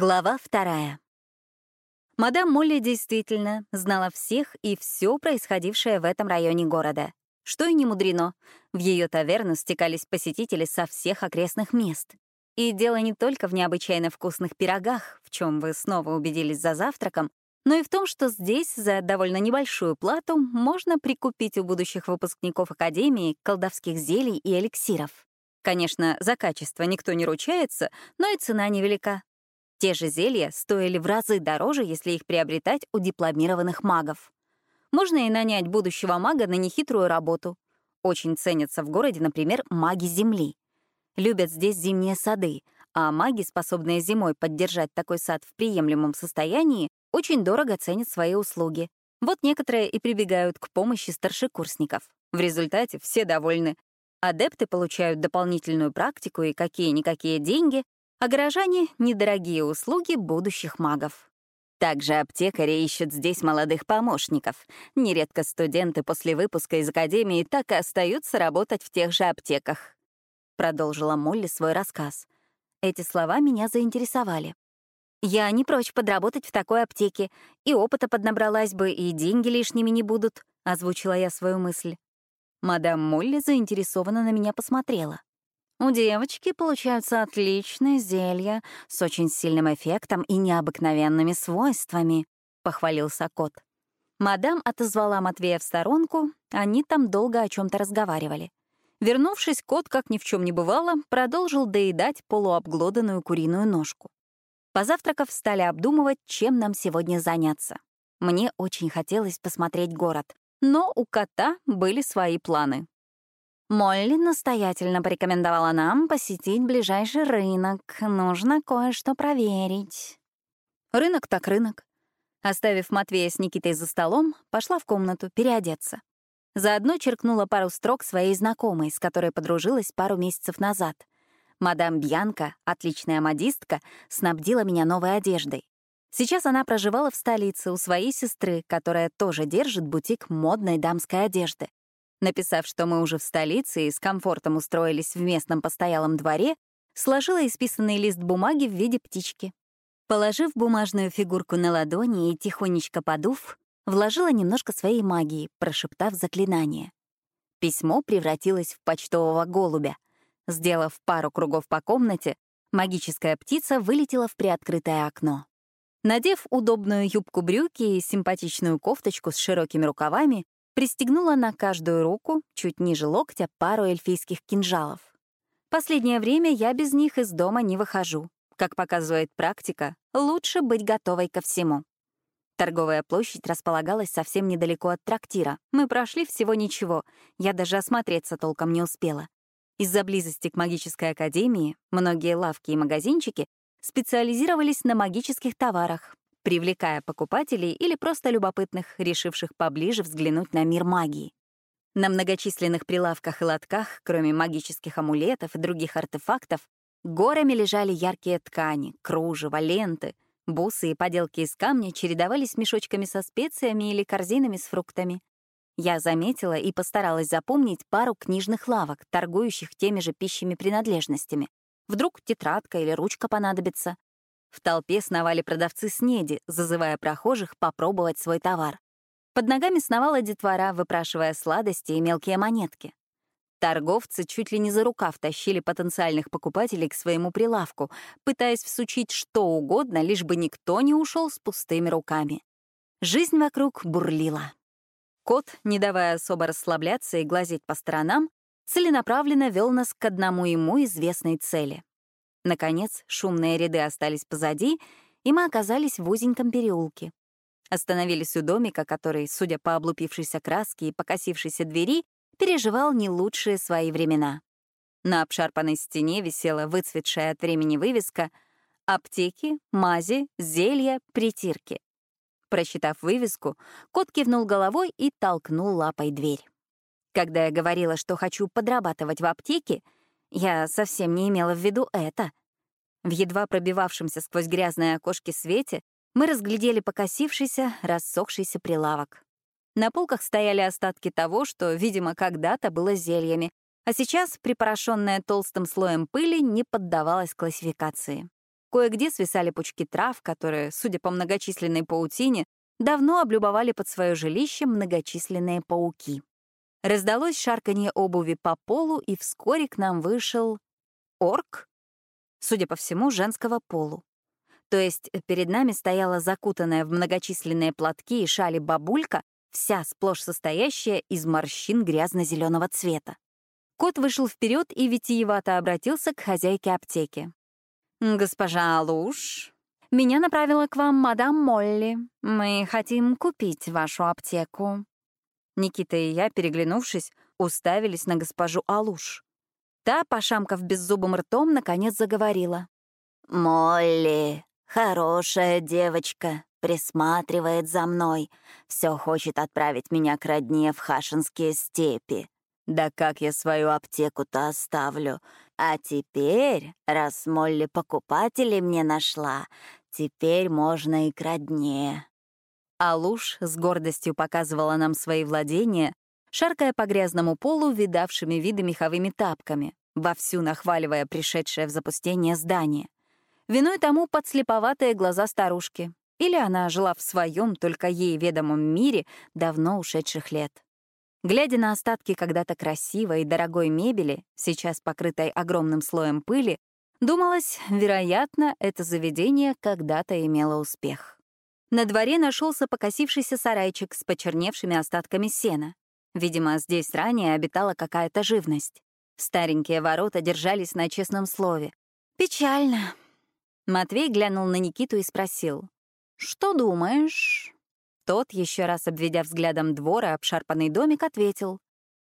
Глава вторая. Мадам Молли действительно знала всех и все происходившее в этом районе города. Что и не мудрено. В ее таверну стекались посетители со всех окрестных мест. И дело не только в необычайно вкусных пирогах, в чем вы снова убедились за завтраком, но и в том, что здесь за довольно небольшую плату можно прикупить у будущих выпускников Академии колдовских зелий и эликсиров. Конечно, за качество никто не ручается, но и цена невелика. Те же зелья стоили в разы дороже, если их приобретать у дипломированных магов. Можно и нанять будущего мага на нехитрую работу. Очень ценятся в городе, например, маги Земли. Любят здесь зимние сады, а маги, способные зимой поддержать такой сад в приемлемом состоянии, очень дорого ценят свои услуги. Вот некоторые и прибегают к помощи старшекурсников. В результате все довольны. Адепты получают дополнительную практику и какие-никакие деньги, а горожане — недорогие услуги будущих магов. Также аптекари ищут здесь молодых помощников. Нередко студенты после выпуска из академии так и остаются работать в тех же аптеках. Продолжила Молли свой рассказ. Эти слова меня заинтересовали. Я не прочь подработать в такой аптеке, и опыта поднабралась бы, и деньги лишними не будут, — озвучила я свою мысль. Мадам Молли заинтересованно на меня посмотрела. У девочки получаются отличные зелья с очень сильным эффектом и необыкновенными свойствами, — похвалился кот. Мадам отозвала Матвея в сторонку, они там долго о чем то разговаривали. Вернувшись, кот, как ни в чем не бывало, продолжил доедать полуобглоданную куриную ножку. Позавтракав, стали обдумывать, чем нам сегодня заняться. Мне очень хотелось посмотреть город, но у кота были свои планы. Молли настоятельно порекомендовала нам посетить ближайший рынок. Нужно кое-что проверить. Рынок так рынок. Оставив Матвея с Никитой за столом, пошла в комнату переодеться. Заодно черкнула пару строк своей знакомой, с которой подружилась пару месяцев назад. Мадам Бьянка, отличная модистка, снабдила меня новой одеждой. Сейчас она проживала в столице у своей сестры, которая тоже держит бутик модной дамской одежды. Написав, что мы уже в столице и с комфортом устроились в местном постоялом дворе, сложила исписанный лист бумаги в виде птички. Положив бумажную фигурку на ладони и тихонечко подув, вложила немножко своей магии, прошептав заклинание. Письмо превратилось в почтового голубя. Сделав пару кругов по комнате, магическая птица вылетела в приоткрытое окно. Надев удобную юбку-брюки и симпатичную кофточку с широкими рукавами, Пристегнула на каждую руку, чуть ниже локтя, пару эльфийских кинжалов. Последнее время я без них из дома не выхожу. Как показывает практика, лучше быть готовой ко всему. Торговая площадь располагалась совсем недалеко от трактира. Мы прошли всего ничего, я даже осмотреться толком не успела. Из-за близости к магической академии многие лавки и магазинчики специализировались на магических товарах, привлекая покупателей или просто любопытных, решивших поближе взглянуть на мир магии. На многочисленных прилавках и лотках, кроме магических амулетов и других артефактов, горами лежали яркие ткани, кружева, ленты, бусы и поделки из камня чередовались мешочками со специями или корзинами с фруктами. Я заметила и постаралась запомнить пару книжных лавок, торгующих теми же пищими принадлежностями. Вдруг тетрадка или ручка понадобится. В толпе сновали продавцы снеди, зазывая прохожих попробовать свой товар. Под ногами сновала детвора, выпрашивая сладости и мелкие монетки. Торговцы чуть ли не за рукав тащили потенциальных покупателей к своему прилавку, пытаясь всучить что угодно, лишь бы никто не ушел с пустыми руками. Жизнь вокруг бурлила. Кот, не давая особо расслабляться и глазеть по сторонам, целенаправленно вел нас к одному ему известной цели. Наконец, шумные ряды остались позади, и мы оказались в узеньком переулке. Остановились у домика, который, судя по облупившейся краске и покосившейся двери, переживал не лучшие свои времена. На обшарпанной стене висела выцветшая от времени вывеска «Аптеки, мази, зелья, притирки». Прочитав вывеску, кот кивнул головой и толкнул лапой дверь. Когда я говорила, что хочу подрабатывать в аптеке, я совсем не имела в виду это. В едва пробивавшемся сквозь грязные окошки свете мы разглядели покосившийся, рассохшийся прилавок. На полках стояли остатки того, что, видимо, когда-то было зельями, а сейчас, припорошенное толстым слоем пыли, не поддавалось классификации. Кое-где свисали пучки трав, которые, судя по многочисленной паутине, давно облюбовали под свое жилище многочисленные пауки. Раздалось шарканье обуви по полу, и вскоре к нам вышел орк, судя по всему, женского полу. То есть перед нами стояла закутанная в многочисленные платки и шали бабулька, вся сплошь состоящая из морщин грязно-зеленого цвета. Кот вышел вперед и витиевато обратился к хозяйке аптеки. «Госпожа Луш, меня направила к вам мадам Молли. Мы хотим купить вашу аптеку». Никита и я, переглянувшись, уставились на госпожу Алуш. Та, пошамкав беззубым ртом, наконец заговорила. «Молли, хорошая девочка, присматривает за мной, все хочет отправить меня к родне в Хашинские степи. Да как я свою аптеку-то оставлю? А теперь, раз Молли покупателей мне нашла, теперь можно и к родне. А Луж с гордостью показывала нам свои владения, шаркая по грязному полу видавшими виды меховыми тапками, вовсю нахваливая пришедшее в запустение здание. Виной тому подслеповатые глаза старушки. Или она жила в своем, только ей ведомом мире давно ушедших лет. Глядя на остатки когда-то красивой и дорогой мебели, сейчас покрытой огромным слоем пыли, думалось, вероятно, это заведение когда-то имело успех. На дворе нашелся покосившийся сарайчик с почерневшими остатками сена. Видимо, здесь ранее обитала какая-то живность. Старенькие ворота держались на честном слове. Печально. Матвей глянул на Никиту и спросил. «Что думаешь?» Тот, еще раз обведя взглядом двор и обшарпанный домик, ответил.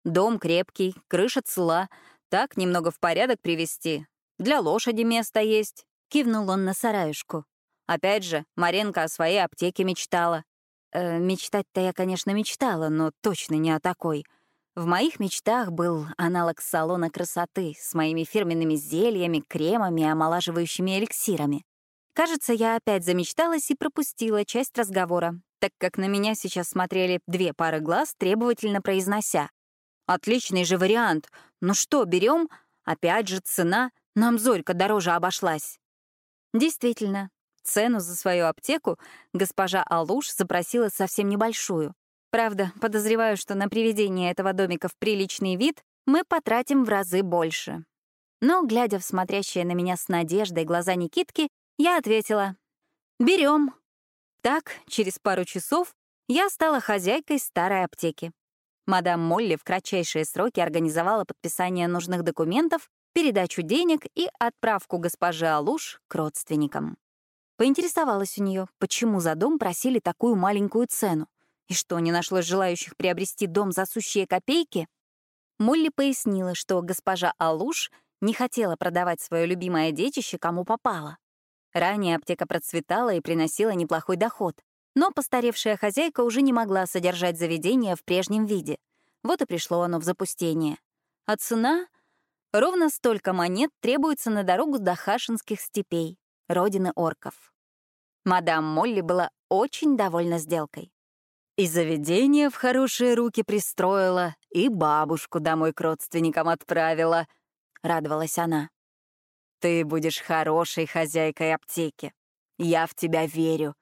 «Дом крепкий, крыша цела, так немного в порядок привести. Для лошади место есть», — кивнул он на сараюшку. Опять же, Маренко о своей аптеке мечтала. Э, мечтать-то я, конечно, мечтала, но точно не о такой. В моих мечтах был аналог салона красоты с моими фирменными зельями, кремами и омолаживающими эликсирами. Кажется, я опять замечталась и пропустила часть разговора, так как на меня сейчас смотрели две пары глаз, требовательно произнося. «Отличный же вариант! Ну что, берем? Опять же цена, нам Зорька дороже обошлась». Действительно, цену за свою аптеку госпожа Алуш запросила совсем небольшую. Правда, подозреваю, что на приведение этого домика в приличный вид мы потратим в разы больше. Но, глядя в смотрящие на меня с надеждой глаза Никитки, я ответила «Берем». Так, через пару часов я стала хозяйкой старой аптеки. Мадам Молли в кратчайшие сроки организовала подписание нужных документов, передачу денег и отправку госпожи Алуш к родственникам. Поинтересовалась у нее, почему за дом просили такую маленькую цену, и что, не нашлось желающих приобрести дом за сущие копейки? Молли пояснила, что госпожа Алуш не хотела продавать свое любимое детище кому попало. Ранее аптека процветала и приносила неплохой доход, но постаревшая хозяйка уже не могла содержать заведение в прежнем виде. Вот и пришло оно в запустение. А цена? Ровно столько монет требуется на дорогу до Хашинских степей, родины орков. Мадам Молли была очень довольна сделкой. И заведение в хорошие руки пристроила, и бабушку домой к родственникам отправила, — радовалась она. Ты будешь хорошей хозяйкой аптеки. Я в тебя верю.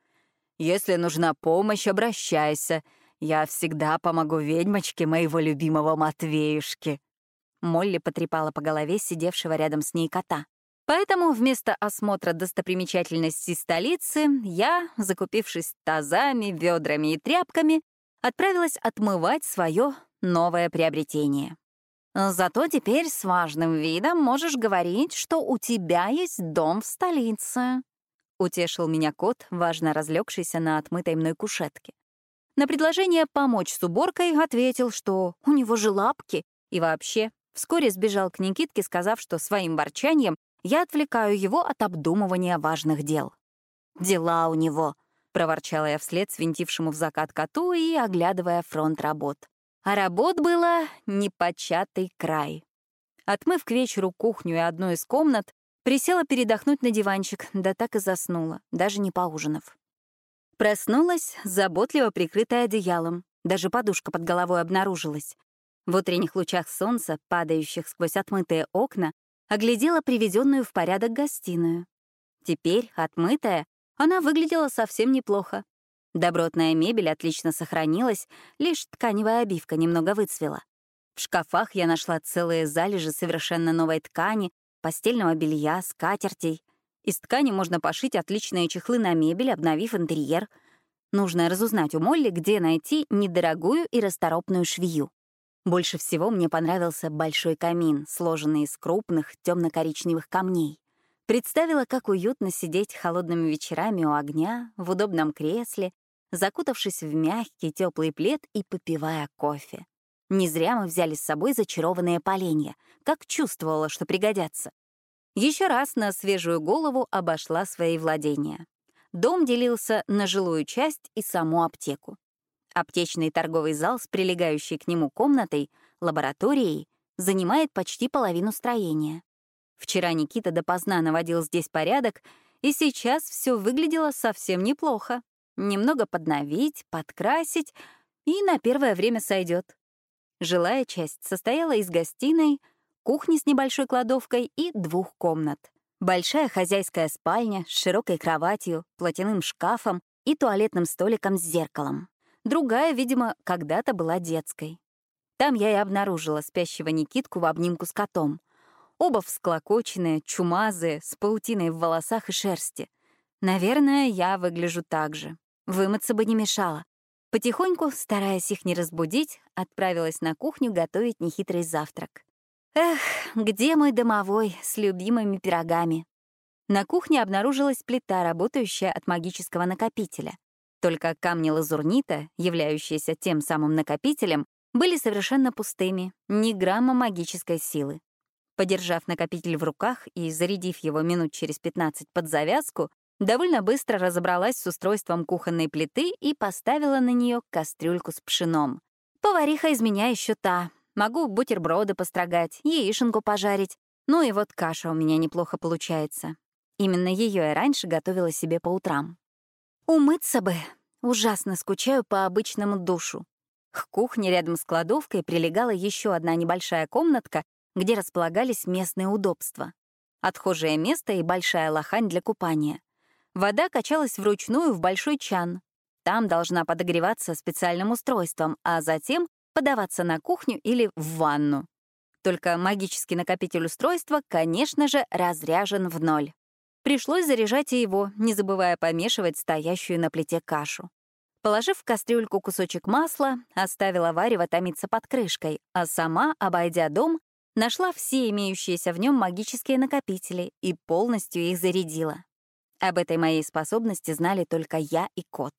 Если нужна помощь, обращайся. Я всегда помогу ведьмочке моего любимого Матвеюшки». Молли потрепала по голове сидевшего рядом с ней кота. Поэтому вместо осмотра достопримечательностей столицы я, закупившись тазами, ведрами и тряпками, отправилась отмывать свое новое приобретение. Зато теперь с важным видом можешь говорить, что у тебя есть дом в столице. Утешил меня кот, важно разлегшийся на отмытой мной кушетке. На предложение помочь с уборкой ответил, что у него же лапки, и вообще вскоре сбежал к Никитке, сказав, что своим ворчанием я отвлекаю его от обдумывания важных дел. «Дела у него», — проворчала я вслед свинтившему в закат коту и оглядывая фронт работ. А работ было непочатый край. Отмыв к вечеру кухню и одну из комнат, присела передохнуть на диванчик, да так и заснула, даже не поужинав. Проснулась, заботливо прикрытая одеялом. Даже подушка под головой обнаружилась. В утренних лучах солнца, падающих сквозь отмытые окна, оглядела приведенную в порядок гостиную. Теперь, отмытая, она выглядела совсем неплохо. Добротная мебель отлично сохранилась, лишь тканевая обивка немного выцвела. В шкафах я нашла целые залежи совершенно новой ткани, постельного белья, скатертей. Из ткани можно пошить отличные чехлы на мебель, обновив интерьер. Нужно разузнать у Молли, где найти недорогую и расторопную швею. Больше всего мне понравился большой камин, сложенный из крупных темно-коричневых камней. Представила, как уютно сидеть холодными вечерами у огня, в удобном кресле, закутавшись в мягкий теплый плед и попивая кофе. Не зря мы взяли с собой зачарованные поленья, как чувствовала, что пригодятся. Еще раз на свежую голову обошла свои владения. Дом делился на жилую часть и саму аптеку. Аптечный торговый зал с прилегающей к нему комнатой, лабораторией, занимает почти половину строения. Вчера Никита допоздна наводил здесь порядок, и сейчас все выглядело совсем неплохо. Немного подновить, подкрасить, и на первое время сойдет. Жилая часть состояла из гостиной, кухни с небольшой кладовкой и двух комнат. Большая хозяйская спальня с широкой кроватью, платяным шкафом и туалетным столиком с зеркалом. Другая, видимо, когда-то была детской. Там я и обнаружила спящего Никитку в обнимку с котом. Оба всклокоченные, чумазые, с паутиной в волосах и шерсти. Наверное, я выгляжу так же. Вымыться бы не мешало. Потихоньку, стараясь их не разбудить, отправилась на кухню готовить нехитрый завтрак. Эх, где мой домовой с любимыми пирогами? На кухне обнаружилась плита, работающая от магического накопителя. Только камни лазурнита, являющиеся тем самым накопителем, были совершенно пустыми, ни грамма магической силы. Подержав накопитель в руках и зарядив его минут через 15 под завязку, довольно быстро разобралась с устройством кухонной плиты и поставила на нее кастрюльку с пшеном. Повариха из меня еще та. Могу бутерброды построгать, яишенку пожарить. Ну и вот каша у меня неплохо получается. Именно ее я раньше готовила себе по утрам. Умыться бы. Ужасно скучаю по обычному душу. К кухне рядом с кладовкой прилегала еще одна небольшая комнатка, где располагались местные удобства. Отхожее место и большая лохань для купания. Вода качалась вручную в большой чан. Там должна подогреваться специальным устройством, а затем подаваться на кухню или в ванну. Только магический накопитель устройства, конечно же, разряжен в ноль. Пришлось заряжать и его, не забывая помешивать стоящую на плите кашу. Положив в кастрюльку кусочек масла, оставила варево томиться под крышкой, а сама, обойдя дом, нашла все имеющиеся в нем магические накопители и полностью их зарядила. Об этой моей способности знали только я и кот.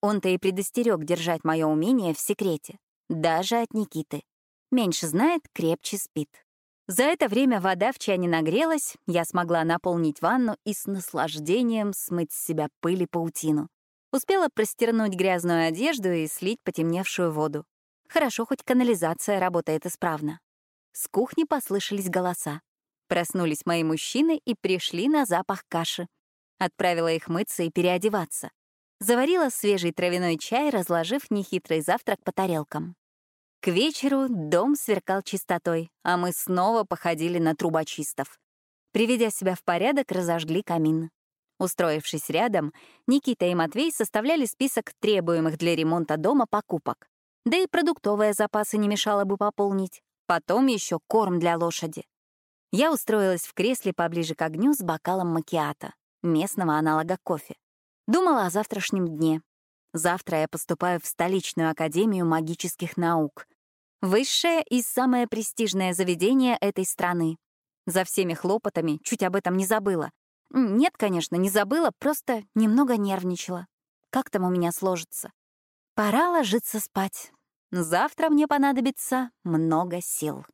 Он-то и предостерег держать мое умение в секрете, даже от Никиты. Меньше знает, крепче спит. За это время вода в чане нагрелась, я смогла наполнить ванну и с наслаждением смыть с себя пыль и паутину. Успела простернуть грязную одежду и слить потемневшую воду. Хорошо, хоть канализация работает исправно. С кухни послышались голоса. Проснулись мои мужчины и пришли на запах каши. Отправила их мыться и переодеваться. Заварила свежий травяной чай, разложив нехитрый завтрак по тарелкам. К вечеру дом сверкал чистотой, а мы снова походили на трубочистов. Приведя себя в порядок, разожгли камин. Устроившись рядом, Никита и Матвей составляли список требуемых для ремонта дома покупок. Да и продуктовые запасы не мешало бы пополнить. Потом еще корм для лошади. Я устроилась в кресле поближе к огню с бокалом макиата местного аналога кофе. Думала о завтрашнем дне. Завтра я поступаю в столичную академию магических наук. Высшее и самое престижное заведение этой страны. За всеми хлопотами чуть об этом не забыла. Нет, конечно, не забыла, просто немного нервничала. Как там у меня сложится? Пора ложиться спать. Завтра мне понадобится много сил.